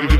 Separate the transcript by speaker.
Speaker 1: Jack,